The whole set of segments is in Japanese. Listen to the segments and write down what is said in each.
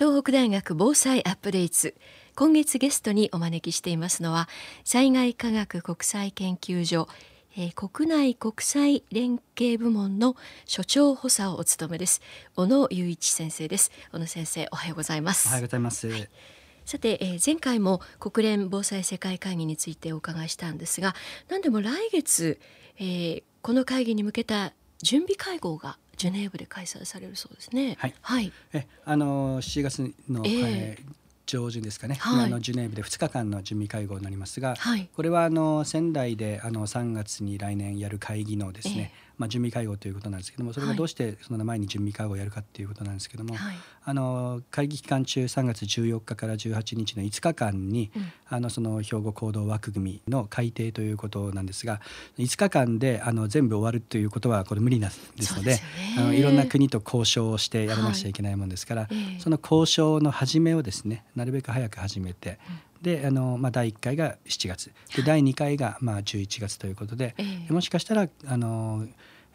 東北大学防災アップデート今月ゲストにお招きしていますのは災害科学国際研究所、えー、国内国際連携部門の所長補佐をお務めです。小野雄一先生です。小野先生おはようございます。おはようございます、はい。さて、えー、前回も国連防災世界会議についてお伺いしたんですが何でも来月、えー、この会議に向けた準備会合がジュネーブで開催されるそうですね。はい。はい、えあの7月の、えー、上旬ですかね、はい、あのジュネーブで2日間の準備会合になりますが、はい、これはあの仙台であの3月に来年やる会議のですね、えーまあ、準備会合ということなんですけどもそれがどうしてその前に準備会合をやるかっていうことなんですけども、はい、あの会議期間中3月14日から18日の5日間に、うん、あのその兵庫行動枠組みの改定ということなんですが5日間であの全部終わるということはこれ無理なんですので、ね、あのいろんな国と交渉をしてやらなくちゃいけないものですから、はい、その交渉の始めをですねなるべく早く始めて、うん。であの、まあ、第1回が7月。で第2回がまあ11月ということで、えー、もしかしたらあの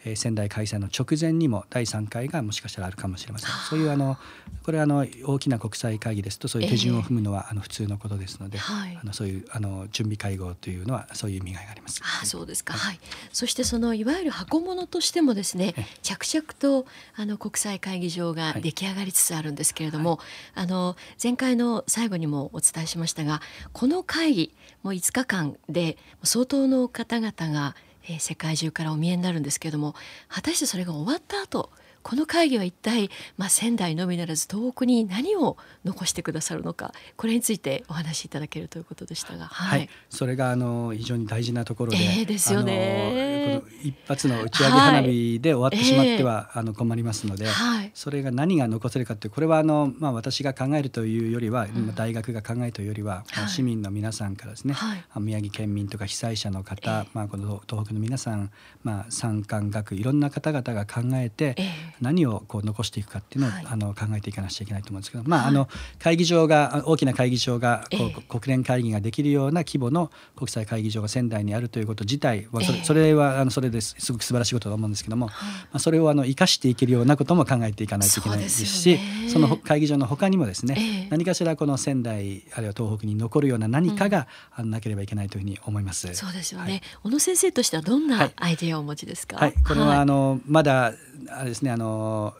え仙台開催の直前にも第3回がもしかしたらあるかもしれません。そういうあのこれあの大きな国際会議ですとそういう手順を踏むのは、あの普通のことですので、はい、あのそういうあの準備会合というのはそういう意味合いがあります。あそうですか、はい、そしてそのいわゆる箱物としてもですね着々とあの国際会議場が出来上がりつつあるんですけれども、はい、あの前回の最後にもお伝えしましたがこの会議もう5日間で相当の方々がえー、世界中からお見えになるんですけれども果たしてそれが終わった後この会議は一体、まあ、仙台のみならず東北に何を残してくださるのかこれについてお話しいただけるということでしたが、はい、はい、それがあの非常に大事なところで、えー、ですよね一発の打ち上げ花火で終わってしまっては、あの困りますので、はい、それが何が残せるかってこれはあの、まあ、私が考えるというよりは、うん、大学が考えるというよりは、はい、市民の皆さんからですね、はい、宮城県民とか被災者の方、えー、まあ、この東北の皆さん、まあ、産官学いろんな方々が考えて、えー何をこう残していくかっていうのを、はい、あの考えていかなくちゃいけないと思うんですけど、まあ、あの会議場が大きな会議場がこう、えー、国連会議ができるような規模の国際会議場が仙台にあるということ自体はそれ,、それはあのそれです。すごく素晴らしいことだと思うんですけども、まあ、それをあの生かしていけるようなことも考えていかないといけないですしその会議場の他にもですね、えー、何かしらこの仙台あるいは東北に残るような何かが、うん、なければいけないというふうに思います。そうですよね、はい、小野先生としてはどんなアイデアをお持ちですか、はい、はい、これはあの、まだあれですねあの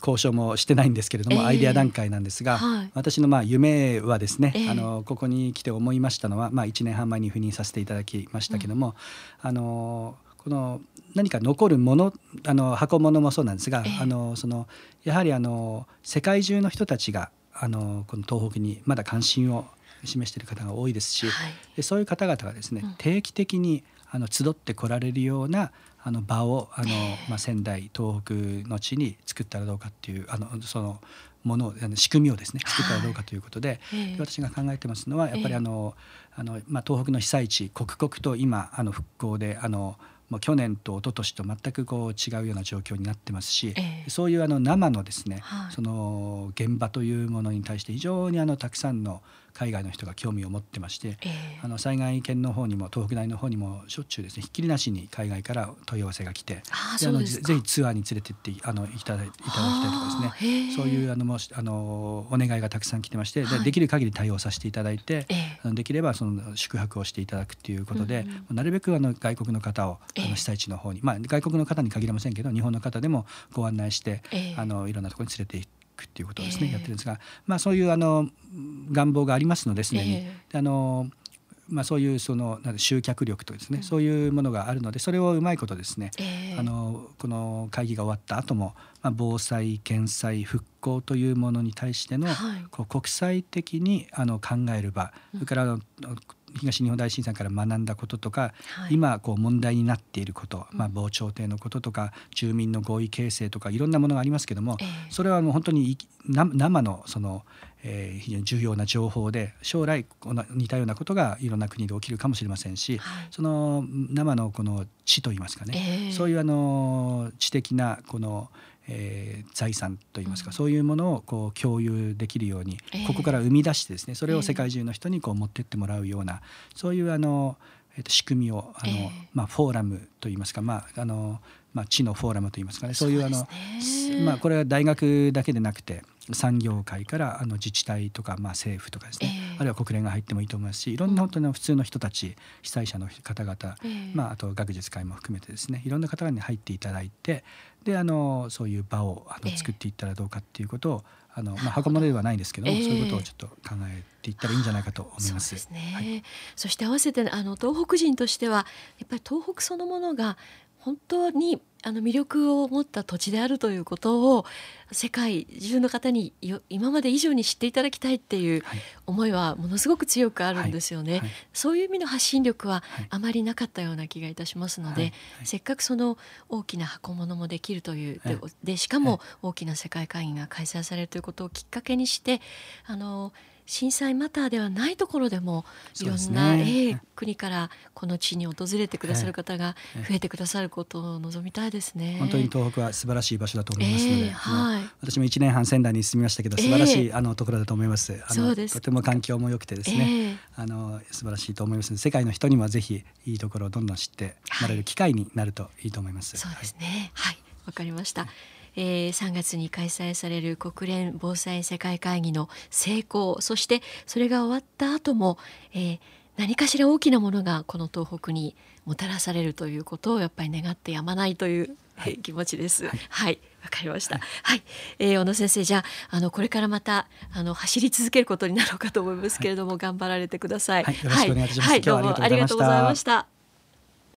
交渉もしてないんですけれども、えー、アイデア段階なんですが、はい、私のまあ夢はですね、えー、あのここに来て思いましたのは、まあ、1年半前に赴任させていただきましたけども、うん、あのこの何か残るものあの箱物もそうなんですが、えー、あのそのやはりあの世界中の人たちがあのこの東北にまだ関心を示している方が多いですし、はい、でそういう方々がですね、うん、定期的にあの集ってこられるようなあの場をあの、まあ、仙台東北の地に作ったらどうかっていうあのそのものあの仕組みをですね作ったらどうかということではい、で私が考えてますのはやっぱりあの、あのまあ、東北の被災地刻々と今あの復興であのもう去年と一昨年と全くこう違うような状況になってますし、えー、そういうあの生のですね、はい、その現場というものに対して非常にあのたくさんの海外の人が興味を持ってまして、えー、あの災害県の方にも東北大の方にもしょっちゅうですねひっきりなしに海外から問い合わせが来てあのぜひツアーに連れてってあのいただいただきたいとかですね。そういうあのもあのお願いがたくさん来てまして、はい、でできる限り対応させていただいて、えー、できればその宿泊をしていただくっていうことで、うん、なるべくあの外国の方をあの被災地の方に、まあ、外国の方に限りませんけど日本の方でもご案内して、あのいろんなところに連れて行って。くっていうことをですね、えー、やってるんですが、まあ、そういうあの願望がありますのですね、えー、あのまあ、そういうその集客力とですね、うん、そういうものがあるのでそれをうまいことですね、えー、あのこの会議が終わった後も、まあ、防災減災復興というものに対しての、はい、こう国際的にあの考える場、うん、それから東日本大震災から学んだこととか、はい、今こう問題になっていること、まあ、防潮堤のこととか住民の合意形成とかいろんなものがありますけども、えー、それはもう本当に生のその、えー、非常に重要な情報で将来この似たようなことがいろんな国で起きるかもしれませんし、はい、その生のこの知といいますかね、えー、そういうあの知的なこのえー、財産といいますか、うん、そういうものをこう共有できるように、えー、ここから生み出してですねそれを世界中の人にこう持ってってもらうような、そういうあの、えー、と仕組みをあの、えー、まあ、フォーラムといいますか、まああのまあ、地のフォーラムといいますかねそういうあの、まあ、これは大学だけでなくて産業界からあの自治体とか、まあ、政府とかですね、えー、あるいは国連が入ってもいいと思いますしいろんな本当の普通の人たち、うん、被災者の方々、えー、まあ、あと学術会も含めてですねいろんな方に入っていただいてであのそういう場をあの作っていったらどうかっていうことを、あのまあ、箱物ではないんですけども、えー、そういうことをちょっと考えていったらいいんじゃないかと思います。そ、ね。はい、そして合わせてあの東北人としてはやっぱり東北そのものが本当にあの魅力を持った土地であるということを世界中の方に今まで以上に知っていただきたいっていう思いはものすごく強くあるんですよね。はい。はい、そういう意味の発信力はあまりなかったような気がいたしますので、はい、せっかくその大きな箱物もできるというででしかも大きな世界会議が開催されるということをきっかけにしてあの震災マターではないところでもいろんな、ね、国からこの地に訪れてくださる方が増えてくださることを望みたいですね。本当に東北は素晴らしい場所だと思いますので、えー、はい、私も1年半仙台に住みましたけど素晴らしい、えー、あのところだと思います。あのとても環境も良くてですね、えー、あの素晴らしいと思います世界の人にもぜひいいところをどんどん知ってもらえる機会になるといいと思います。はい、そうですね。はい、わ、かりました。えー、3月に開催される国連防災世界会議の成功そしてそれが終わった後も、えー、何かしら大きなものがこの東北にもたらされるということをやっぱり願ってやまないという、はい、気持ちです。はい、はいわかりました。はい、えー、小野先生、じゃあ、あのこれからまたあの走り続けることになろうかと思いますけれども、はい、頑張られてください。はい、よろしくお願いします。はい、どうもありがとうございました。